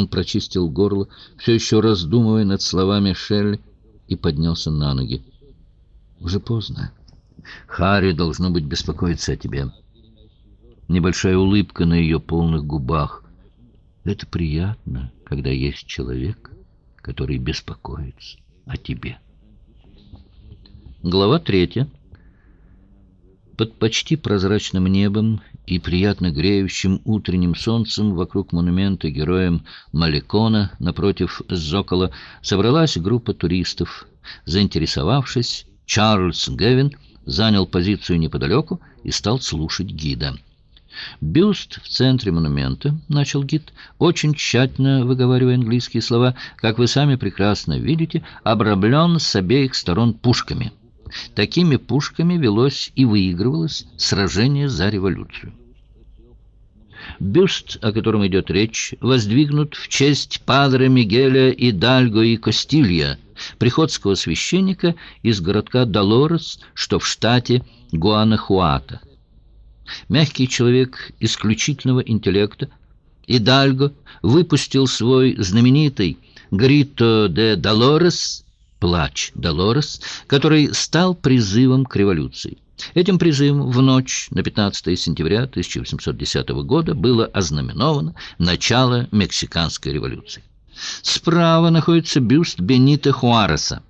Он прочистил горло, все еще раздумывая над словами Шелли, и поднялся на ноги. «Уже поздно. Харри, должно быть, беспокоиться о тебе». Небольшая улыбка на ее полных губах. «Это приятно, когда есть человек, который беспокоится о тебе». Глава третья. Под почти прозрачным небом и приятно греющим утренним солнцем вокруг монумента героям Маликона напротив Зокола собралась группа туристов. Заинтересовавшись, Чарльз Гевин занял позицию неподалеку и стал слушать гида. «Бюст в центре монумента», — начал гид, очень тщательно выговаривая английские слова, «как вы сами прекрасно видите, обраблен с обеих сторон пушками». Такими пушками велось и выигрывалось сражение за революцию. Бюст, о котором идет речь, воздвигнут в честь падре Мигеля и Дальго и Костилья, приходского священника из городка Долорес, что в штате Гуанахуата. Мягкий человек исключительного интеллекта, Идальго выпустил свой знаменитый «Грито де Долорес» «Плач Долорес», который стал призывом к революции. Этим призывом в ночь на 15 сентября 1810 года было ознаменовано начало Мексиканской революции. Справа находится бюст Бенито Хуареса.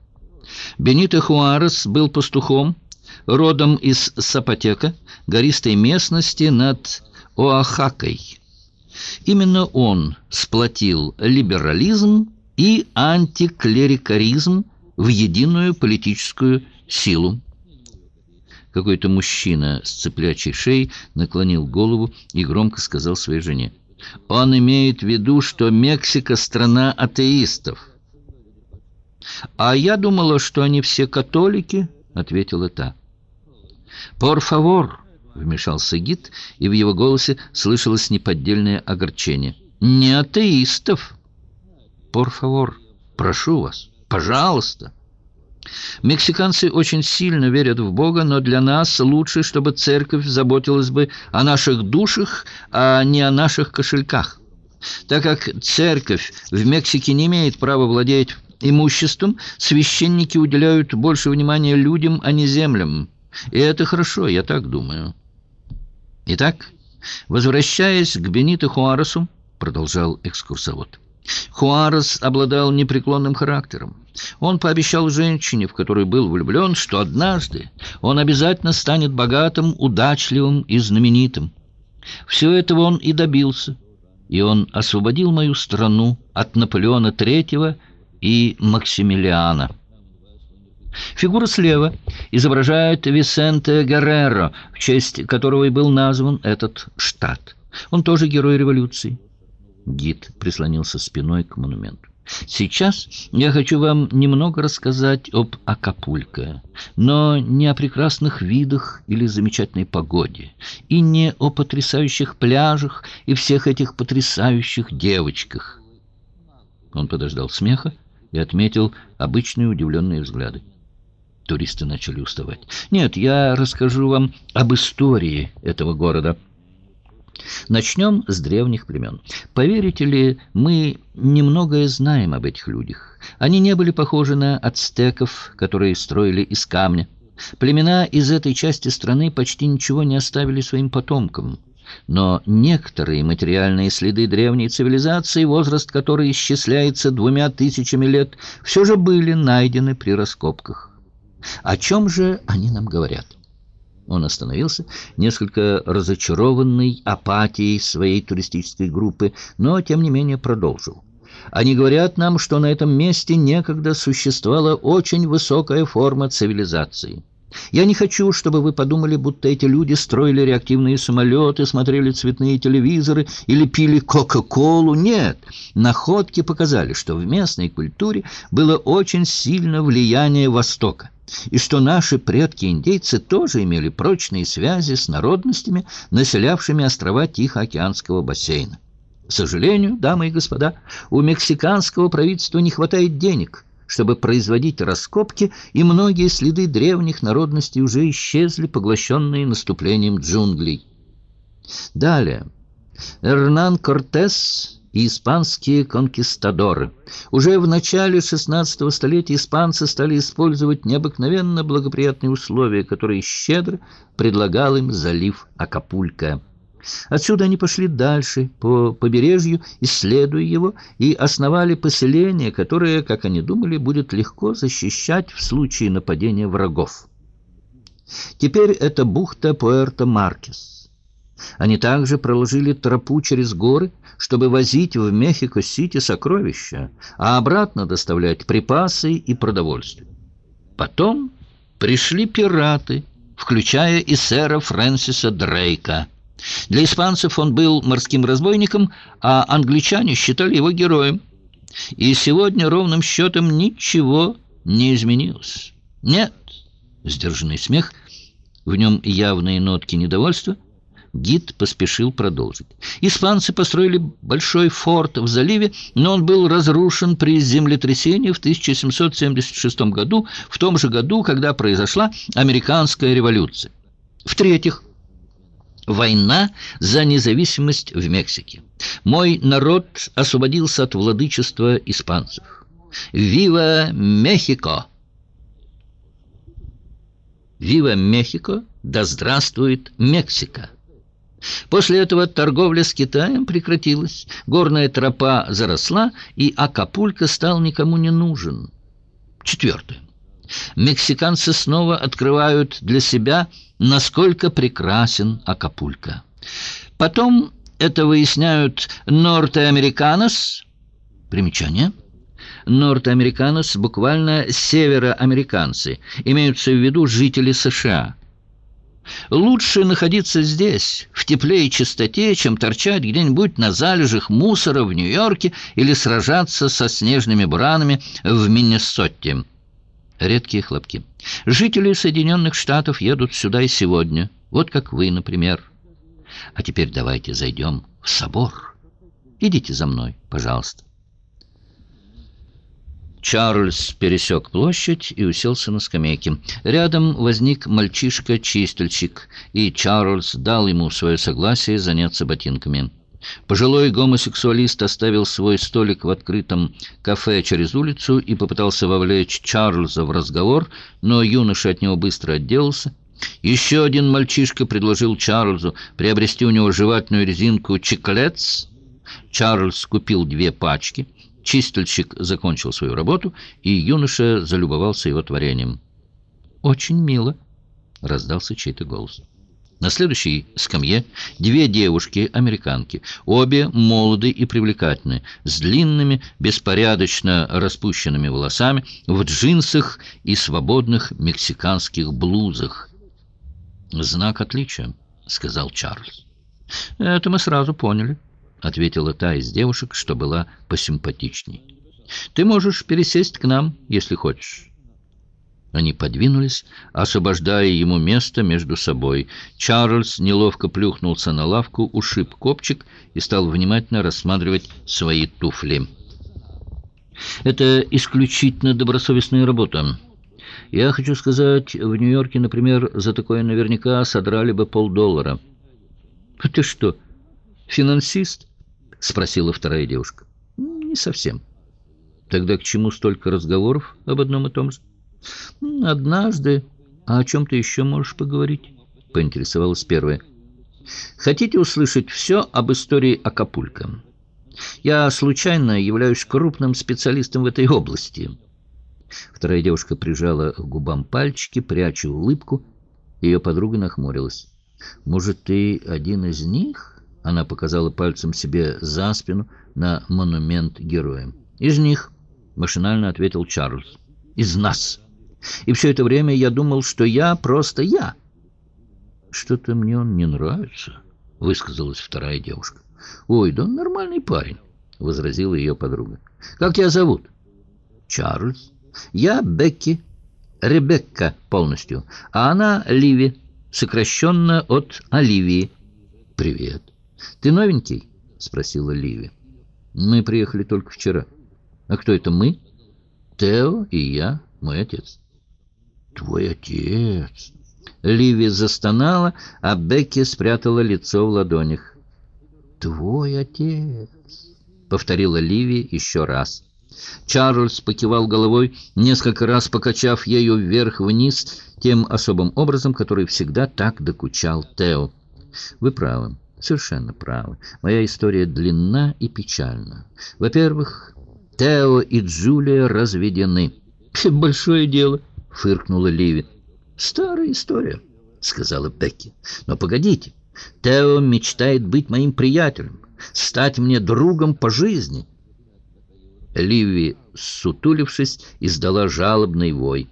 Бенито Хуарес был пастухом, родом из Сапотека, гористой местности над Оахакой. Именно он сплотил либерализм и антиклерикаризм в единую политическую силу. Какой-то мужчина с цыплячьей шеей наклонил голову и громко сказал своей жене. «Он имеет в виду, что Мексика — страна атеистов». «А я думала, что они все католики», — ответила та. «Пор фавор», — вмешался гид, и в его голосе слышалось неподдельное огорчение. «Не атеистов». «Пор фавор, прошу вас». Пожалуйста. Мексиканцы очень сильно верят в Бога, но для нас лучше, чтобы церковь заботилась бы о наших душах, а не о наших кошельках. Так как церковь в Мексике не имеет права владеть имуществом, священники уделяют больше внимания людям, а не землям. И это хорошо, я так думаю. Итак, возвращаясь к Бенито Хуаресу, продолжал экскурсовод, Хуарес обладал непреклонным характером. Он пообещал женщине, в которую был влюблен, что однажды он обязательно станет богатым, удачливым и знаменитым. Все этого он и добился, и он освободил мою страну от Наполеона III и Максимилиана. Фигура слева изображает Висенте Герреро, в честь которого и был назван этот штат. Он тоже герой революции. Гид прислонился спиной к монументу. Сейчас я хочу вам немного рассказать об Акапулько, но не о прекрасных видах или замечательной погоде, и не о потрясающих пляжах и всех этих потрясающих девочках. Он подождал смеха и отметил обычные удивленные взгляды. Туристы начали уставать. «Нет, я расскажу вам об истории этого города». Начнем с древних племен. Поверите ли, мы немногое знаем об этих людях. Они не были похожи на ацтеков, которые строили из камня. Племена из этой части страны почти ничего не оставили своим потомкам. Но некоторые материальные следы древней цивилизации, возраст которой исчисляется двумя тысячами лет, все же были найдены при раскопках. О чем же они нам говорят? Он остановился, несколько разочарованный апатией своей туристической группы, но, тем не менее, продолжил. Они говорят нам, что на этом месте некогда существовала очень высокая форма цивилизации. Я не хочу, чтобы вы подумали, будто эти люди строили реактивные самолеты, смотрели цветные телевизоры или пили Кока-Колу. Нет, находки показали, что в местной культуре было очень сильно влияние Востока и что наши предки-индейцы тоже имели прочные связи с народностями, населявшими острова Тихоокеанского бассейна. К сожалению, дамы и господа, у мексиканского правительства не хватает денег, чтобы производить раскопки, и многие следы древних народностей уже исчезли, поглощенные наступлением джунглей. Далее. Эрнан Кортес и испанские конкистадоры. Уже в начале XVI столетия испанцы стали использовать необыкновенно благоприятные условия, которые щедро предлагал им залив Акапулько. Отсюда они пошли дальше, по побережью, исследуя его, и основали поселение, которое, как они думали, будет легко защищать в случае нападения врагов. Теперь это бухта Пуэрто-Маркес. Они также проложили тропу через горы, чтобы возить в Мехико-Сити сокровища, а обратно доставлять припасы и продовольствие. Потом пришли пираты, включая и сэра Фрэнсиса Дрейка. Для испанцев он был морским разбойником, а англичане считали его героем. И сегодня ровным счетом ничего не изменилось. Нет, сдержанный смех, в нем явные нотки недовольства — Гид поспешил продолжить. Испанцы построили большой форт в заливе, но он был разрушен при землетрясении в 1776 году, в том же году, когда произошла американская революция. В-третьих, война за независимость в Мексике. Мой народ освободился от владычества испанцев. «Вива Мехико!» «Вива Мехико! Да здравствует Мексика!» После этого торговля с Китаем прекратилась, горная тропа заросла, и Акапулько стал никому не нужен. Четвертое. Мексиканцы снова открывают для себя, насколько прекрасен Акапулько. Потом это выясняют нортоамериканос. Примечание. Нортоамериканос буквально североамериканцы. Имеются в виду жители США. Лучше находиться здесь, в тепле и чистоте, чем торчать где-нибудь на залежах мусора в Нью-Йорке или сражаться со снежными буранами в Миннесоте. Редкие хлопки. Жители Соединенных Штатов едут сюда и сегодня. Вот как вы, например. А теперь давайте зайдем в собор. Идите за мной, пожалуйста. Чарльз пересек площадь и уселся на скамейке. Рядом возник мальчишка-чистильщик, и Чарльз дал ему свое согласие заняться ботинками. Пожилой гомосексуалист оставил свой столик в открытом кафе через улицу и попытался вовлечь Чарльза в разговор, но юноша от него быстро отделался. Еще один мальчишка предложил Чарльзу приобрести у него жевательную резинку «Чиклетс». Чарльз купил две пачки — Чистильщик закончил свою работу, и юноша залюбовался его творением. «Очень мило», — раздался чей-то голос. На следующей скамье две девушки-американки, обе молоды и привлекательны, с длинными, беспорядочно распущенными волосами, в джинсах и свободных мексиканских блузах. «Знак отличия», — сказал Чарльз. «Это мы сразу поняли». — ответила та из девушек, что была посимпатичней. «Ты можешь пересесть к нам, если хочешь». Они подвинулись, освобождая ему место между собой. Чарльз неловко плюхнулся на лавку, ушиб копчик и стал внимательно рассматривать свои туфли. «Это исключительно добросовестная работа. Я хочу сказать, в Нью-Йорке, например, за такое наверняка содрали бы полдоллара». «Ты что, финансист?» — спросила вторая девушка. «Не совсем». «Тогда к чему столько разговоров об одном и том же?» «Однажды. А о чем ты еще можешь поговорить?» — поинтересовалась первая. «Хотите услышать все об истории Акапулько? Я случайно являюсь крупным специалистом в этой области». Вторая девушка прижала к губам пальчики, пряча улыбку. Ее подруга нахмурилась. «Может, ты один из них?» Она показала пальцем себе за спину на монумент героям. «Из них», — машинально ответил Чарльз. «Из нас. И все это время я думал, что я просто я». «Что-то мне он не нравится», — высказалась вторая девушка. «Ой, да он нормальный парень», — возразила ее подруга. «Как тебя зовут?» «Чарльз. Я Бекки. Ребекка полностью. А она Ливи, сокращенно от Оливии». «Привет». «Ты новенький?» — спросила Ливи. «Мы приехали только вчера». «А кто это мы?» «Тео и я, мой отец». «Твой отец?» Ливи застонала, а Бекки спрятала лицо в ладонях. «Твой отец!» повторила Ливи еще раз. Чарльз покивал головой, несколько раз покачав ею вверх-вниз, тем особым образом, который всегда так докучал Тео. «Вы правы, совершенно правы. Моя история длинна и печальна. Во-первых, Тео и Джулия разведены». «Большое дело», — фыркнула Ливи. «Старая история», — сказала Бекки. «Но погодите, Тео мечтает быть моим приятелем, стать мне другом по жизни». Ливи, сутулившись, издала жалобный вой.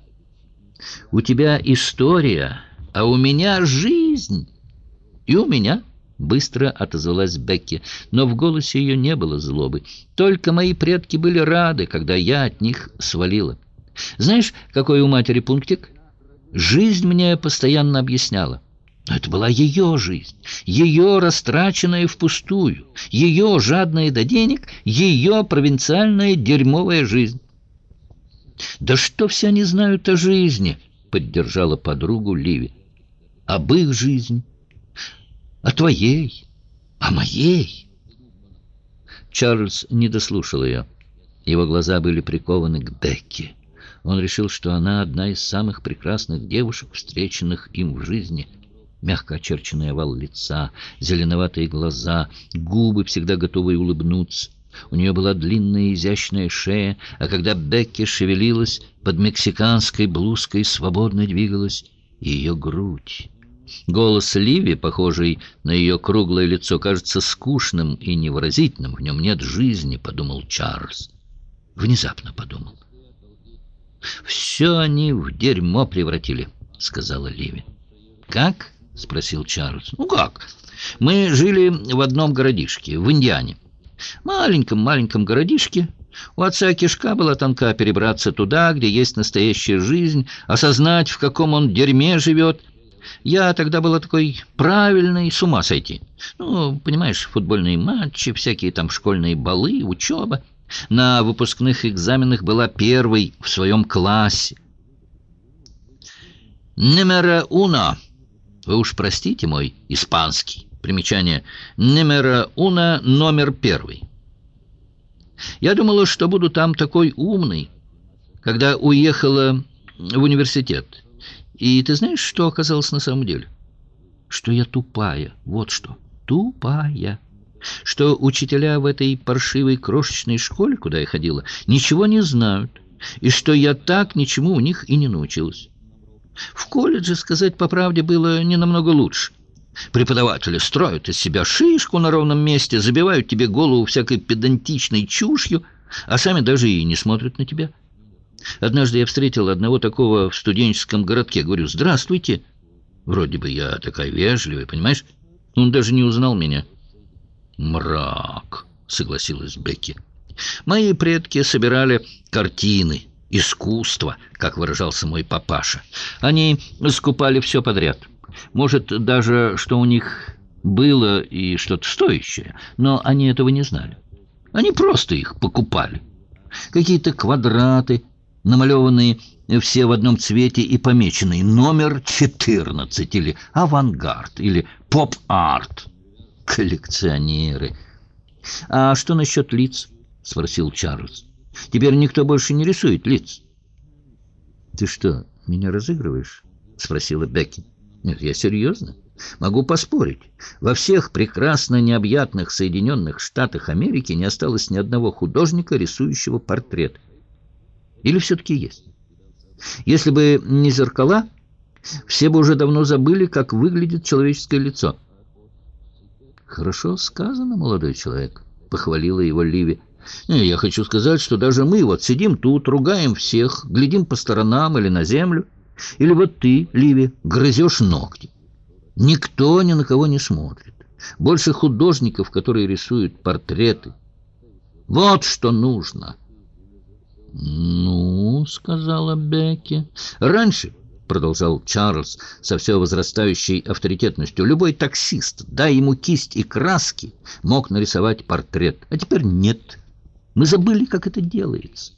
«У тебя история, а у меня жизнь!» «И у меня!» — быстро отозвалась Бекки, но в голосе ее не было злобы. «Только мои предки были рады, когда я от них свалила. Знаешь, какой у матери пунктик? Жизнь мне постоянно объясняла. Но это была ее жизнь, ее растраченная впустую, ее жадная до денег, ее провинциальная дерьмовая жизнь. «Да что все они знают о жизни?» — поддержала подругу Ливи. «Об их жизни, о твоей, о моей». Чарльз не дослушал ее. Его глаза были прикованы к Бекке. Он решил, что она одна из самых прекрасных девушек, встреченных им в жизни — мягко очерченный овал лица, зеленоватые глаза, губы, всегда готовые улыбнуться. У нее была длинная изящная шея, а когда Бекки шевелилась, под мексиканской блузкой свободно двигалась ее грудь. Голос Ливи, похожий на ее круглое лицо, кажется скучным и невыразительным. В нем нет жизни, — подумал Чарльз. Внезапно подумал. «Все они в дерьмо превратили», — сказала Ливи. «Как?» — спросил Чарльз. «Ну как? Мы жили в одном городишке, в Индиане. Маленьком-маленьком городишке. У отца кишка была тонка перебраться туда, где есть настоящая жизнь, осознать, в каком он дерьме живет. Я тогда была такой правильной, с ума сойти. Ну, понимаешь, футбольные матчи, всякие там школьные балы, учеба. На выпускных экзаменах была первой в своем классе. «Номера уно!» Вы уж простите мой испанский. Примечание. Номера уна номер первый. Я думала, что буду там такой умный, когда уехала в университет. И ты знаешь, что оказалось на самом деле? Что я тупая. Вот что. Тупая. Что учителя в этой паршивой крошечной школе, куда я ходила, ничего не знают. И что я так ничему у них и не научилась. В колледже, сказать по правде, было не намного лучше. Преподаватели строят из себя шишку на ровном месте, забивают тебе голову всякой педантичной чушью, а сами даже и не смотрят на тебя. Однажды я встретил одного такого в студенческом городке. Говорю, здравствуйте. Вроде бы я такая вежливая, понимаешь? Он даже не узнал меня. Мрак, согласилась Бекки. Мои предки собирали картины искусство, как выражался мой папаша. Они скупали все подряд. Может, даже что у них было и что-то стоящее, но они этого не знали. Они просто их покупали. Какие-то квадраты, намалеванные все в одном цвете и помеченные номер 14 или авангард или поп-арт. Коллекционеры. «А что насчет лиц?» — спросил Чарльз. Теперь никто больше не рисует лиц. «Ты что, меня разыгрываешь?» — спросила Бекки. «Нет, я серьезно. Могу поспорить. Во всех прекрасно необъятных Соединенных Штатах Америки не осталось ни одного художника, рисующего портрет. Или все-таки есть? Если бы не зеркала, все бы уже давно забыли, как выглядит человеческое лицо». «Хорошо сказано, молодой человек», — похвалила его Ливи. Я хочу сказать, что даже мы вот сидим тут, ругаем всех, глядим по сторонам или на землю. Или вот ты, Ливи, грызешь ногти. Никто ни на кого не смотрит. Больше художников, которые рисуют портреты. Вот что нужно. «Ну, — сказала Бекки, — раньше, — продолжал Чарльз со все возрастающей авторитетностью, — любой таксист, дай ему кисть и краски, мог нарисовать портрет, а теперь нет». Мы забыли, как это делается.